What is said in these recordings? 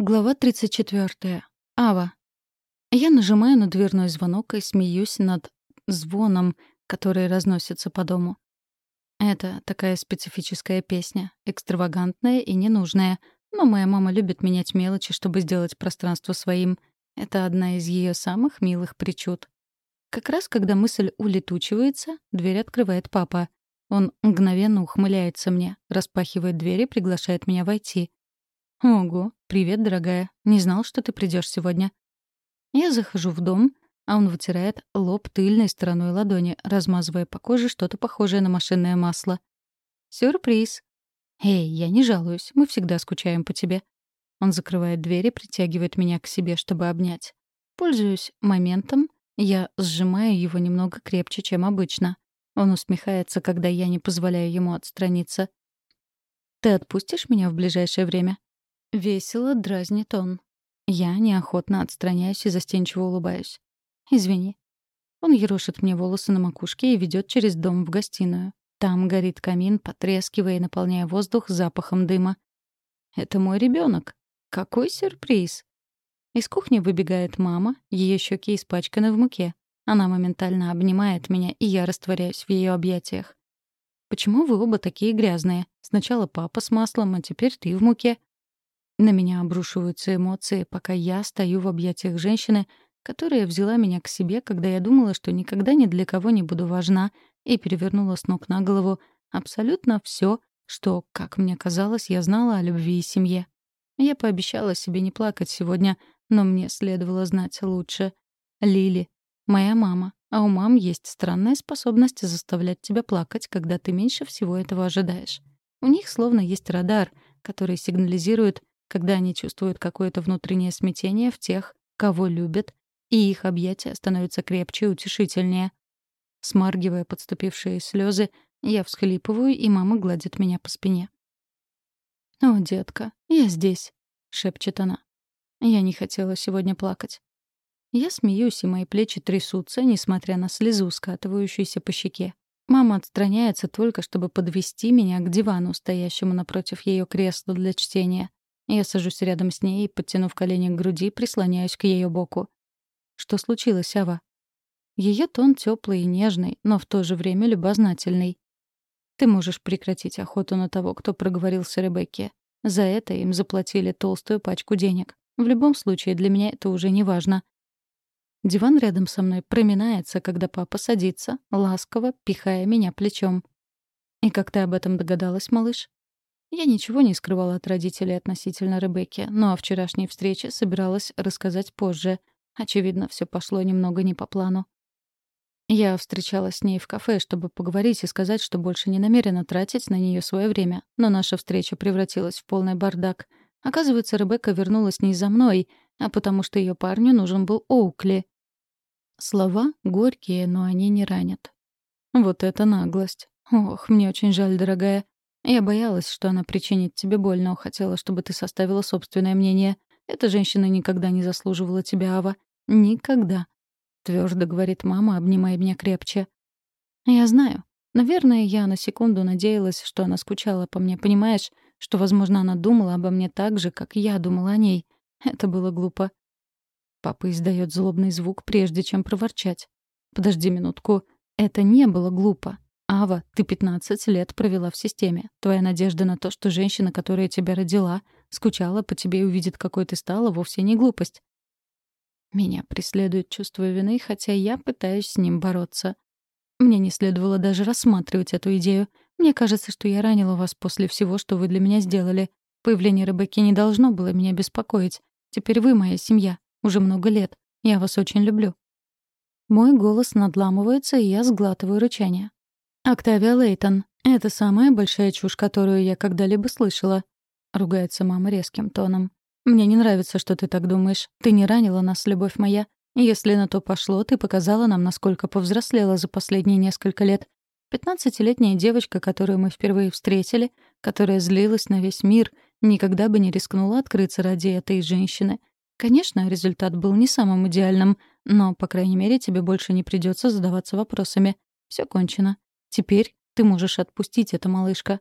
Глава 34. Ава. Я нажимаю на дверной звонок и смеюсь над звоном, который разносится по дому. Это такая специфическая песня, экстравагантная и ненужная, но моя мама любит менять мелочи, чтобы сделать пространство своим. Это одна из ее самых милых причуд. Как раз когда мысль улетучивается, дверь открывает папа. Он мгновенно ухмыляется мне, распахивает дверь и приглашает меня войти — «Ого, привет, дорогая. Не знал, что ты придешь сегодня». Я захожу в дом, а он вытирает лоб тыльной стороной ладони, размазывая по коже что-то похожее на машинное масло. «Сюрприз!» «Эй, я не жалуюсь, мы всегда скучаем по тебе». Он закрывает дверь и притягивает меня к себе, чтобы обнять. Пользуюсь моментом, я сжимаю его немного крепче, чем обычно. Он усмехается, когда я не позволяю ему отстраниться. «Ты отпустишь меня в ближайшее время?» Весело дразнит он. Я неохотно отстраняюсь и застенчиво улыбаюсь. «Извини». Он ерошит мне волосы на макушке и ведет через дом в гостиную. Там горит камин, потрескивая и наполняя воздух запахом дыма. «Это мой ребенок. Какой сюрприз!» Из кухни выбегает мама, ее щеки испачканы в муке. Она моментально обнимает меня, и я растворяюсь в ее объятиях. «Почему вы оба такие грязные? Сначала папа с маслом, а теперь ты в муке». На меня обрушиваются эмоции, пока я стою в объятиях женщины, которая взяла меня к себе, когда я думала, что никогда ни для кого не буду важна, и перевернула с ног на голову абсолютно все, что, как мне казалось, я знала о любви и семье. Я пообещала себе не плакать сегодня, но мне следовало знать лучше. Лили — моя мама, а у мам есть странная способность заставлять тебя плакать, когда ты меньше всего этого ожидаешь. У них словно есть радар, который сигнализирует, когда они чувствуют какое-то внутреннее смятение в тех, кого любят, и их объятия становятся крепче и утешительнее. Смаргивая подступившие слезы, я всхлипываю, и мама гладит меня по спине. «О, детка, я здесь», — шепчет она. Я не хотела сегодня плакать. Я смеюсь, и мои плечи трясутся, несмотря на слезу, скатывающуюся по щеке. Мама отстраняется только, чтобы подвести меня к дивану, стоящему напротив ее кресла для чтения. Я сажусь рядом с ней и, подтянув колени к груди, прислоняюсь к ее боку. «Что случилось, Ава?» Ее тон теплый и нежный, но в то же время любознательный. «Ты можешь прекратить охоту на того, кто проговорился Ребекке. За это им заплатили толстую пачку денег. В любом случае, для меня это уже не важно. Диван рядом со мной проминается, когда папа садится, ласково пихая меня плечом. «И как ты об этом догадалась, малыш?» Я ничего не скрывала от родителей относительно Ребекки, но о вчерашней встрече собиралась рассказать позже. Очевидно, все пошло немного не по плану. Я встречалась с ней в кафе, чтобы поговорить и сказать, что больше не намерена тратить на нее свое время, но наша встреча превратилась в полный бардак. Оказывается, Ребекка вернулась не за мной, а потому что ее парню нужен был Оукли. Слова горькие, но они не ранят. Вот это наглость. Ох, мне очень жаль, дорогая. Я боялась, что она причинит тебе боль, но хотела, чтобы ты составила собственное мнение. Эта женщина никогда не заслуживала тебя, Ава. Никогда. Твердо говорит мама, обнимая меня крепче. Я знаю. Наверное, я на секунду надеялась, что она скучала по мне, понимаешь? Что, возможно, она думала обо мне так же, как я думала о ней. Это было глупо. Папа издает злобный звук, прежде чем проворчать. Подожди минутку. Это не было глупо. Ава, ты 15 лет провела в системе. Твоя надежда на то, что женщина, которая тебя родила, скучала по тебе и увидит, какой ты стала, вовсе не глупость. Меня преследует чувство вины, хотя я пытаюсь с ним бороться. Мне не следовало даже рассматривать эту идею. Мне кажется, что я ранила вас после всего, что вы для меня сделали. Появление Ребекки не должно было меня беспокоить. Теперь вы моя семья. Уже много лет. Я вас очень люблю. Мой голос надламывается, и я сглатываю рычание. «Октавия Лейтон, это самая большая чушь, которую я когда-либо слышала», — ругается мама резким тоном. «Мне не нравится, что ты так думаешь. Ты не ранила нас, любовь моя. Если на то пошло, ты показала нам, насколько повзрослела за последние несколько лет. Пятнадцатилетняя девочка, которую мы впервые встретили, которая злилась на весь мир, никогда бы не рискнула открыться ради этой женщины. Конечно, результат был не самым идеальным, но, по крайней мере, тебе больше не придется задаваться вопросами. Все кончено. Теперь ты можешь отпустить это, малышка.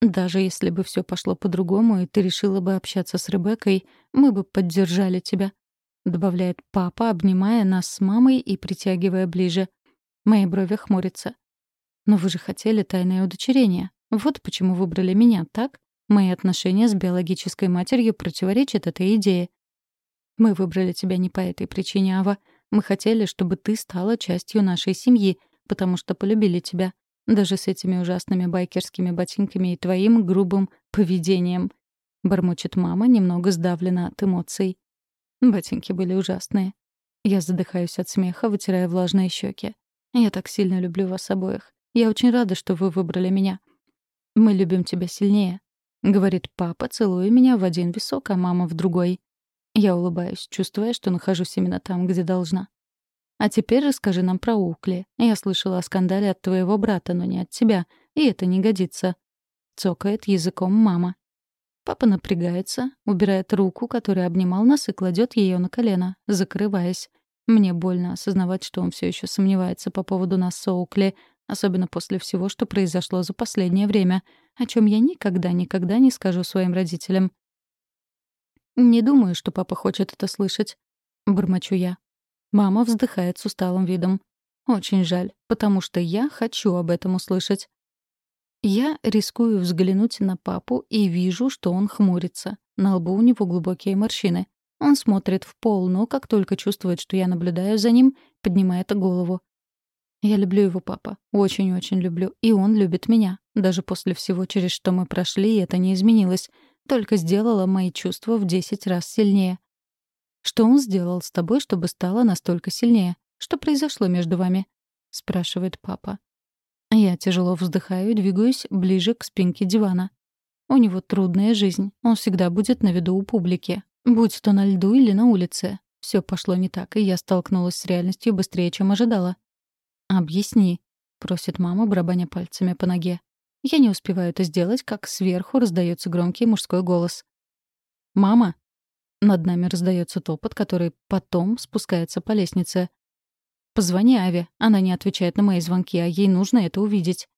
Даже если бы все пошло по-другому, и ты решила бы общаться с Ребеккой, мы бы поддержали тебя», — добавляет папа, обнимая нас с мамой и притягивая ближе. Мои брови хмурятся. «Но вы же хотели тайное удочерение. Вот почему выбрали меня, так? Мои отношения с биологической матерью противоречат этой идее». «Мы выбрали тебя не по этой причине, Ава. Мы хотели, чтобы ты стала частью нашей семьи, потому что полюбили тебя. Даже с этими ужасными байкерскими ботинками и твоим грубым поведением. Бормочет мама, немного сдавлена от эмоций. Ботинки были ужасные. Я задыхаюсь от смеха, вытирая влажные щеки. Я так сильно люблю вас обоих. Я очень рада, что вы выбрали меня. Мы любим тебя сильнее, говорит папа, целуя меня в один висок, а мама в другой. Я улыбаюсь, чувствуя, что нахожусь именно там, где должна. А теперь расскажи нам про Укли. Я слышала о скандале от твоего брата, но не от тебя. И это не годится. Цокает языком мама. Папа напрягается, убирает руку, которая обнимал нас, и кладет ее на колено, закрываясь. Мне больно осознавать, что он все еще сомневается по поводу нас с Оукли, особенно после всего, что произошло за последнее время, о чем я никогда-никогда не скажу своим родителям. «Не думаю, что папа хочет это слышать», — бормочу я. Мама вздыхает с усталым видом. Очень жаль, потому что я хочу об этом услышать. Я рискую взглянуть на папу и вижу, что он хмурится. На лбу у него глубокие морщины. Он смотрит в пол, но как только чувствует, что я наблюдаю за ним, поднимает голову. Я люблю его папа. Очень-очень люблю. И он любит меня. Даже после всего, через что мы прошли, это не изменилось. Только сделало мои чувства в десять раз сильнее. Что он сделал с тобой, чтобы стало настолько сильнее? Что произошло между вами?» — спрашивает папа. Я тяжело вздыхаю и двигаюсь ближе к спинке дивана. У него трудная жизнь. Он всегда будет на виду у публики. Будь то на льду или на улице. Все пошло не так, и я столкнулась с реальностью быстрее, чем ожидала. «Объясни», — просит мама, барабаня пальцами по ноге. Я не успеваю это сделать, как сверху раздается громкий мужской голос. «Мама!» Над нами раздается топот, который потом спускается по лестнице. «Позвони Аве. Она не отвечает на мои звонки, а ей нужно это увидеть».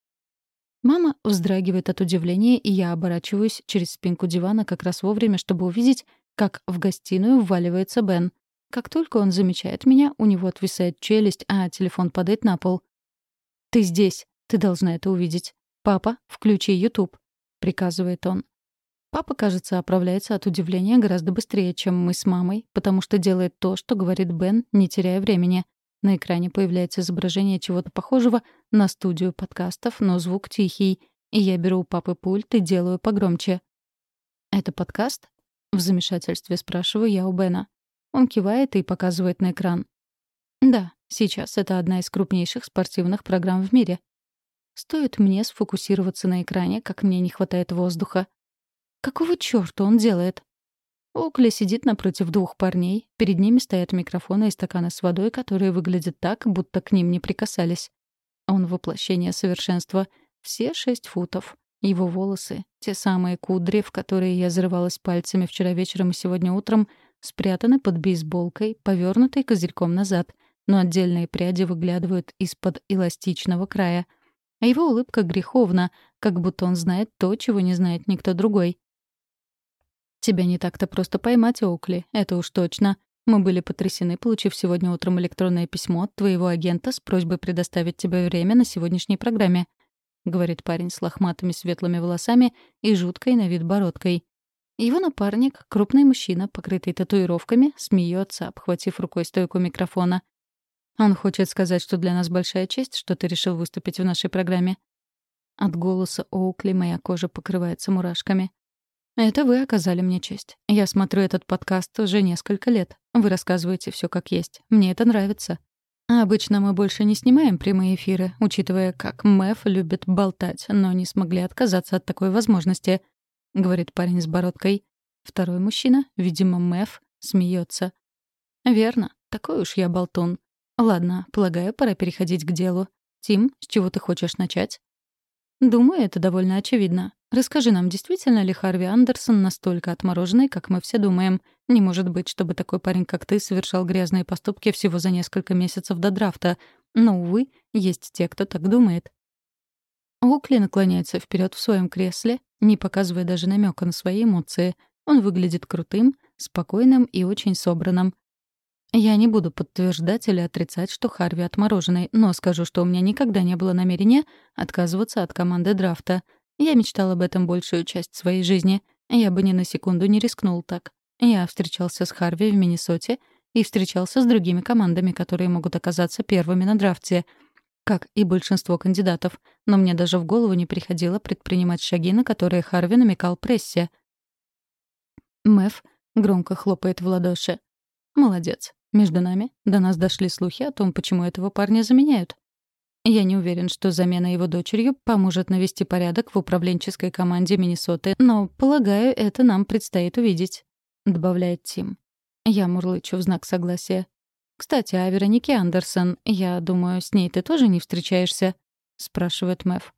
Мама вздрагивает от удивления, и я оборачиваюсь через спинку дивана как раз вовремя, чтобы увидеть, как в гостиную вваливается Бен. Как только он замечает меня, у него отвисает челюсть, а телефон падает на пол. «Ты здесь. Ты должна это увидеть. Папа, включи YouTube», — приказывает он. Папа, кажется, оправляется от удивления гораздо быстрее, чем мы с мамой, потому что делает то, что говорит Бен, не теряя времени. На экране появляется изображение чего-то похожего на студию подкастов, но звук тихий, и я беру у папы пульт и делаю погромче. «Это подкаст?» — в замешательстве спрашиваю я у Бена. Он кивает и показывает на экран. «Да, сейчас это одна из крупнейших спортивных программ в мире. Стоит мне сфокусироваться на экране, как мне не хватает воздуха. Какого чёрта он делает? Окли сидит напротив двух парней. Перед ними стоят микрофоны и стаканы с водой, которые выглядят так, будто к ним не прикасались. Он воплощение совершенства. Все шесть футов. Его волосы, те самые кудри, в которые я зарывалась пальцами вчера вечером и сегодня утром, спрятаны под бейсболкой, повернутой козырьком назад, но отдельные пряди выглядывают из-под эластичного края. А его улыбка греховна, как будто он знает то, чего не знает никто другой. Тебя не так-то просто поймать, Оукли, это уж точно. Мы были потрясены, получив сегодня утром электронное письмо от твоего агента с просьбой предоставить тебе время на сегодняшней программе», — говорит парень с лохматыми светлыми волосами и жуткой на вид бородкой. Его напарник, крупный мужчина, покрытый татуировками, смеется, обхватив рукой стойку микрофона. Он хочет сказать, что для нас большая честь, что ты решил выступить в нашей программе. От голоса Оукли моя кожа покрывается мурашками. Это вы оказали мне честь. Я смотрю этот подкаст уже несколько лет. Вы рассказываете все как есть. Мне это нравится. А обычно мы больше не снимаем прямые эфиры, учитывая, как Мэф любит болтать, но не смогли отказаться от такой возможности, — говорит парень с бородкой. Второй мужчина, видимо, Мэф, смеется. «Верно. Такой уж я болтун. Ладно, полагаю, пора переходить к делу. Тим, с чего ты хочешь начать?» «Думаю, это довольно очевидно. Расскажи нам, действительно ли Харви Андерсон настолько отмороженный, как мы все думаем? Не может быть, чтобы такой парень, как ты, совершал грязные поступки всего за несколько месяцев до драфта. Но, увы, есть те, кто так думает. Оукли наклоняется вперед в своем кресле, не показывая даже намека на свои эмоции. Он выглядит крутым, спокойным и очень собранным. Я не буду подтверждать или отрицать, что Харви отмороженный, но скажу, что у меня никогда не было намерения отказываться от команды драфта. Я мечтал об этом большую часть своей жизни. Я бы ни на секунду не рискнул так. Я встречался с Харви в Миннесоте и встречался с другими командами, которые могут оказаться первыми на драфте, как и большинство кандидатов, но мне даже в голову не приходило предпринимать шаги, на которые Харви намекал прессе. Мэв громко хлопает в ладоши. «Молодец. Между нами до нас дошли слухи о том, почему этого парня заменяют. Я не уверен, что замена его дочерью поможет навести порядок в управленческой команде Миннесоты, но, полагаю, это нам предстоит увидеть», — добавляет Тим. Я мурлычу в знак согласия. «Кстати, о Веронике Андерсон, я думаю, с ней ты тоже не встречаешься?» — спрашивает Мэв.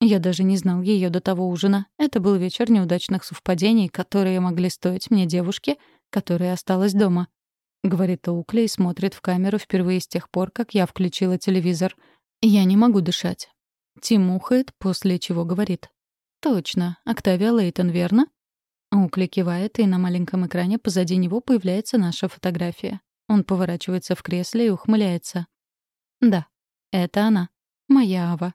Я даже не знал ее до того ужина. Это был вечер неудачных совпадений, которые могли стоить мне девушки, которая осталась дома. — говорит Оукли и смотрит в камеру впервые с тех пор, как я включила телевизор. «Я не могу дышать». Тим ухает, после чего говорит. «Точно. Октавия Лейтон, верно?» Оукли кивает, и на маленьком экране позади него появляется наша фотография. Он поворачивается в кресле и ухмыляется. «Да, это она. Моя Ава».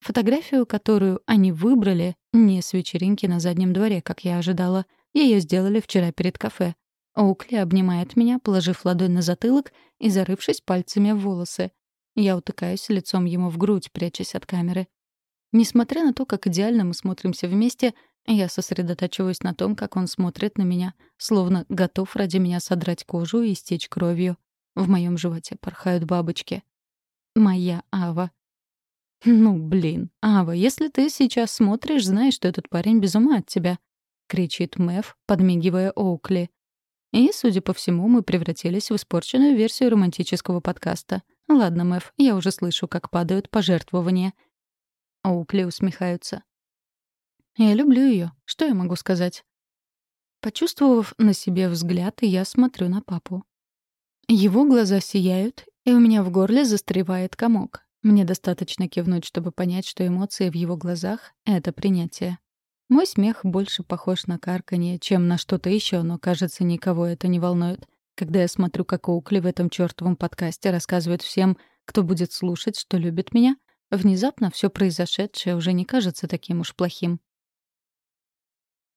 Фотографию, которую они выбрали, не с вечеринки на заднем дворе, как я ожидала. Ее сделали вчера перед кафе. Оукли обнимает меня, положив ладонь на затылок и зарывшись пальцами в волосы. Я утыкаюсь лицом ему в грудь, прячась от камеры. Несмотря на то, как идеально мы смотримся вместе, я сосредотачиваюсь на том, как он смотрит на меня, словно готов ради меня содрать кожу и истечь кровью. В моем животе порхают бабочки. Моя Ава. «Ну, блин, Ава, если ты сейчас смотришь, знаешь, что этот парень без ума от тебя», — кричит Мэв, подмигивая Оукли. И, судя по всему, мы превратились в испорченную версию романтического подкаста. Ладно, Мэв, я уже слышу, как падают пожертвования. Оукли усмехаются. Я люблю ее. Что я могу сказать? Почувствовав на себе взгляд, я смотрю на папу. Его глаза сияют, и у меня в горле застревает комок. Мне достаточно кивнуть, чтобы понять, что эмоции в его глазах — это принятие. Мой смех больше похож на карканье, чем на что-то еще, но, кажется, никого это не волнует. Когда я смотрю, как Оукли в этом чёртовом подкасте рассказывает всем, кто будет слушать, что любит меня, внезапно все произошедшее уже не кажется таким уж плохим.